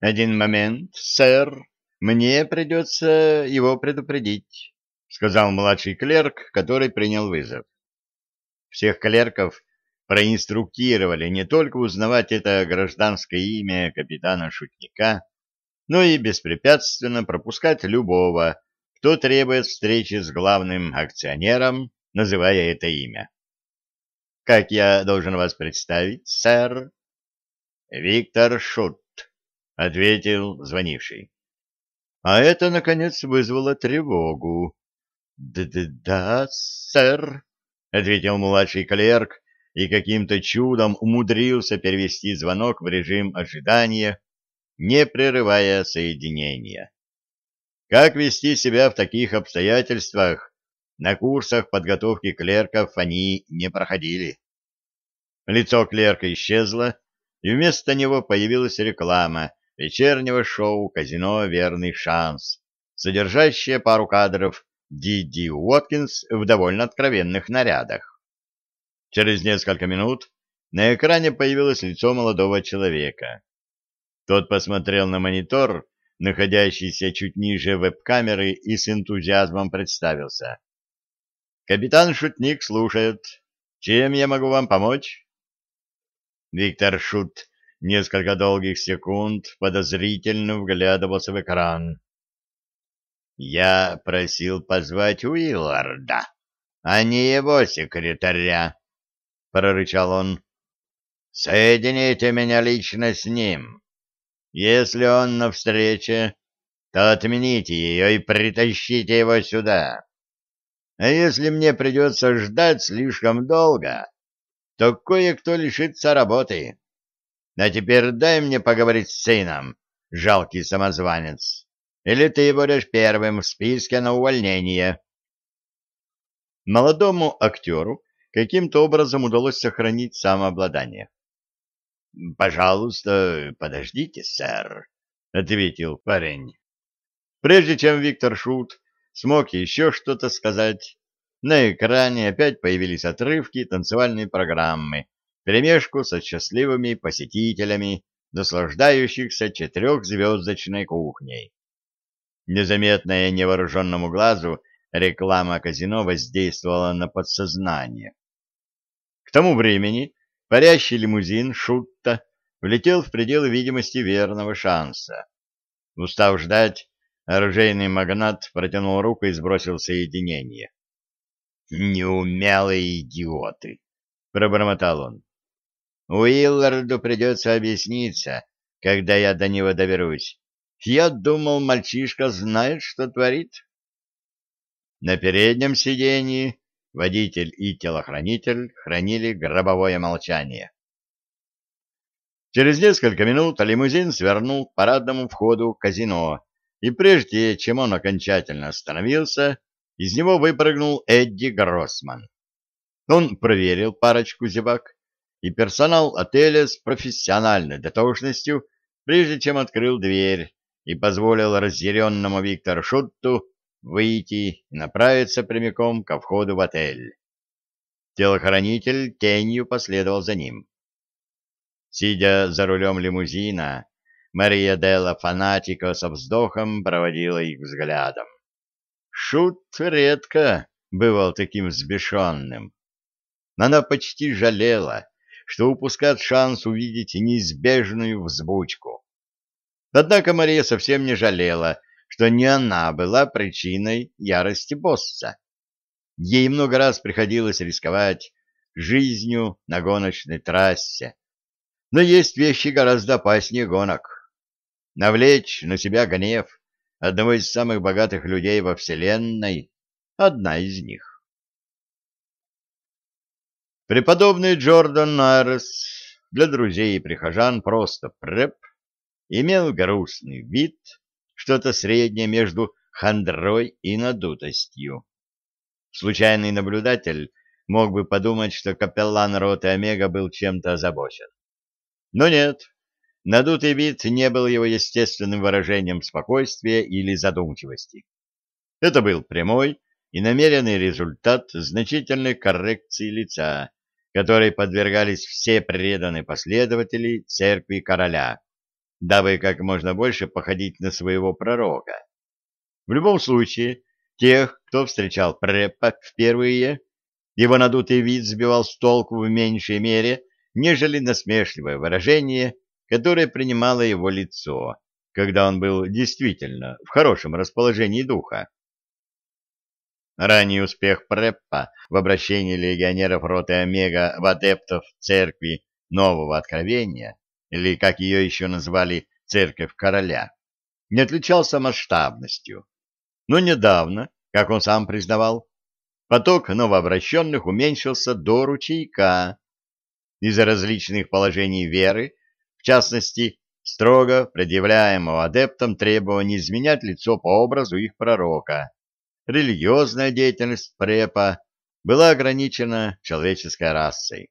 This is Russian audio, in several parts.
Один момент, сэр. Мне придется его предупредить, — сказал младший клерк, который принял вызов. Всех клерков проинструктировали не только узнавать это гражданское имя капитана-шутника, но и беспрепятственно пропускать любого, кто требует встречи с главным акционером, называя это имя. «Как я должен вас представить, сэр?» «Виктор Шут», — ответил звонивший. А это, наконец, вызвало тревогу. «Да, сэр», — ответил младший клерк и каким-то чудом умудрился перевести звонок в режим ожидания, не прерывая соединения. Как вести себя в таких обстоятельствах? На курсах подготовки клерков они не проходили. Лицо клерка исчезло, и вместо него появилась реклама вечернего шоу «Казино. Верный шанс», содержащая пару кадров Диди Уоткинс в довольно откровенных нарядах. Через несколько минут на экране появилось лицо молодого человека. Тот посмотрел на монитор, находящийся чуть ниже веб-камеры, и с энтузиазмом представился. «Капитан Шутник слушает. Чем я могу вам помочь?» Виктор Шут несколько долгих секунд подозрительно вглядывался в экран. «Я просил позвать Уилларда, а не его секретаря», — прорычал он. «Соедините меня лично с ним. Если он на встрече, то отмените ее и притащите его сюда. А если мне придется ждать слишком долго, то кое-кто лишится работы». А теперь дай мне поговорить с сыном, жалкий самозванец. Или ты будешь первым в списке на увольнение. Молодому актеру каким-то образом удалось сохранить самообладание. — Пожалуйста, подождите, сэр, — ответил парень. Прежде чем Виктор Шут смог еще что-то сказать, на экране опять появились отрывки танцевальной программы, перемешку со счастливыми посетителями, наслаждающихся четырехзвездочной кухней. Незаметная невооруженному глазу реклама казино воздействовала на подсознание. К тому времени парящий лимузин Шутта влетел в пределы видимости верного шанса. Устав ждать, оружейный магнат протянул руку и сбросил соединение. «Неумелые идиоты!» — пробормотал он. Уилларду придется объясниться, когда я до него доберусь. Я думал, мальчишка знает, что творит. На переднем сиденье водитель и телохранитель хранили гробовое молчание. Через несколько минут лимузин свернул к парадному входу казино, и прежде чем он окончательно остановился, из него выпрыгнул Эдди Гроссман. Он проверил парочку зевак, и персонал отеля с профессиональной дотошностью, прежде чем открыл дверь и позволил разъяренному Виктору Шутту выйти и направиться прямиком ко входу в отель. Телохранитель тенью последовал за ним. Сидя за рулем лимузина, Мария Делла Фанатико со вздохом проводила их взглядом. Шут редко бывал таким взбешенным. Она почти жалела, что упускает шанс увидеть неизбежную взбучку. Однако Мария совсем не жалела, что не она была причиной ярости босса. Ей много раз приходилось рисковать жизнью на гоночной трассе. Но есть вещи гораздо опаснее гонок. Навлечь на себя гнев одного из самых богатых людей во Вселенной — одна из них. Преподобный Джордан Найрес, для друзей и прихожан просто преп, имел грустный вид, что-то среднее между хандрой и надутостью. Случайный наблюдатель мог бы подумать, что капеллан роты Омега был чем-то озабочен. Но нет, надутый вид не был его естественным выражением спокойствия или задумчивости. Это был прямой и намеренный результат значительной коррекции лица, которой подвергались все преданные последователи церкви короля, дабы как можно больше походить на своего пророка. В любом случае, тех, кто встречал Преппа впервые, его надутый вид сбивал с толку в меньшей мере, нежели насмешливое выражение, которое принимало его лицо, когда он был действительно в хорошем расположении духа. Ранний успех Преппа в обращении легионеров роты Омега в адептов церкви Нового Откровения, или, как ее еще назвали, Церковь Короля, не отличался масштабностью. Но недавно, как он сам признавал, поток новообращенных уменьшился до ручейка из-за различных положений веры, в частности, строго предъявляемого адептам требования изменять лицо по образу их пророка, религиозная деятельность препа была ограничена человеческой расой.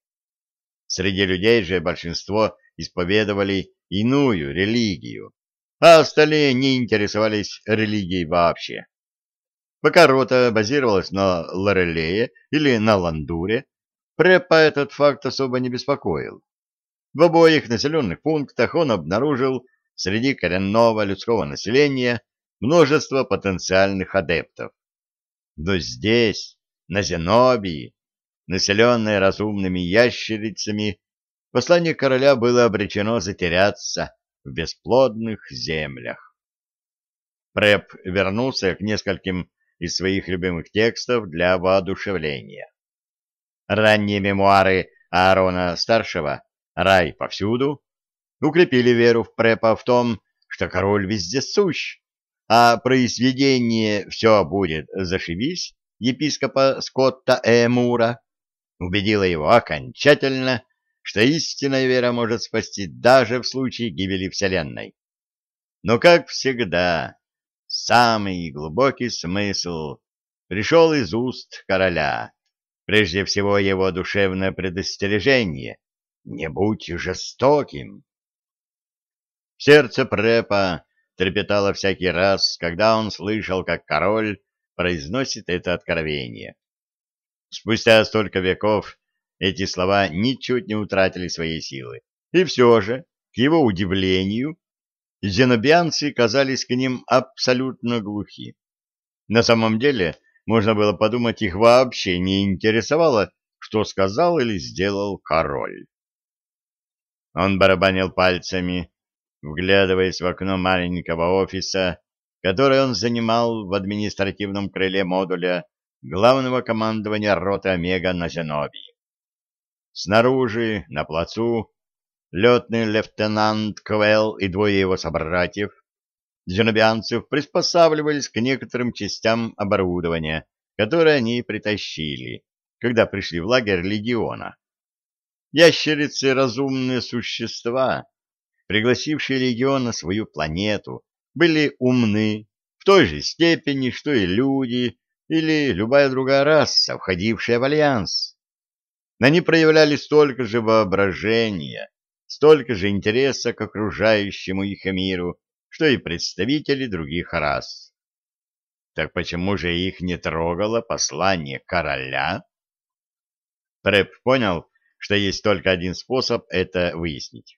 Среди людей же большинство исповедовали иную религию, а остальные не интересовались религией вообще. Пока рота базировалась на Лорелее или на Ландуре, препа этот факт особо не беспокоил. В обоих населенных пунктах он обнаружил среди коренного людского населения множество потенциальных адептов. Но здесь, на Зенобии, населенной разумными ящерицами, послание короля было обречено затеряться в бесплодных землях. Преп вернулся к нескольким из своих любимых текстов для воодушевления. Ранние мемуары Аарона-старшего «Рай повсюду» укрепили веру в Препа в том, что король везде сущ, а произведение «Все будет, зашибись» епископа Скотта Эмура убедило его окончательно, что истинная вера может спасти даже в случае гибели Вселенной. Но, как всегда, самый глубокий смысл пришел из уст короля. Прежде всего, его душевное предостережение «Не будь жестоким». Сердце Препа трепетало всякий раз, когда он слышал, как король произносит это откровение. Спустя столько веков эти слова ничуть не утратили своей силы. И все же, к его удивлению, зенобианцы казались к ним абсолютно глухи. На самом деле, можно было подумать, их вообще не интересовало, что сказал или сделал король. Он барабанил пальцами, вглядываясь в окно маленького офиса, который он занимал в административном крыле модуля главного командования роты Омега на Зенобии. Снаружи, на плацу, летный лейтенант Квелл и двое его собратьев, зенобианцев, приспосабливались к некоторым частям оборудования, которые они притащили, когда пришли в лагерь легиона. Ящерицы — разумные существа, пригласившие легион на свою планету, были умны в той же степени, что и люди или любая другая раса, входившая в альянс. Они проявляли столько же воображения, столько же интереса к окружающему их миру, что и представители других рас. Так почему же их не трогало послание короля? Трэп понял, что есть только один способ это выяснить.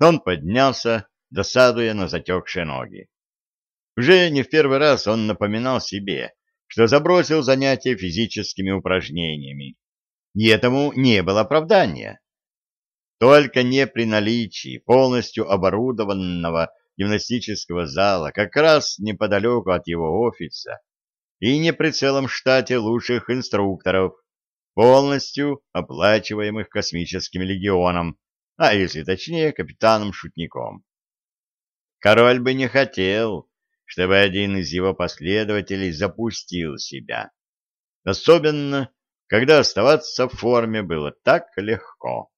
Он поднялся, досадуя на затекшие ноги. Уже не в первый раз он напоминал себе, что забросил занятия физическими упражнениями. И этому не было оправдания. Только не при наличии полностью оборудованного гимнастического зала как раз неподалеку от его офиса и не при целом штате лучших инструкторов, полностью оплачиваемых космическим легионом, а если точнее, капитаном-шутником. Король бы не хотел, чтобы один из его последователей запустил себя. Особенно, когда оставаться в форме было так легко.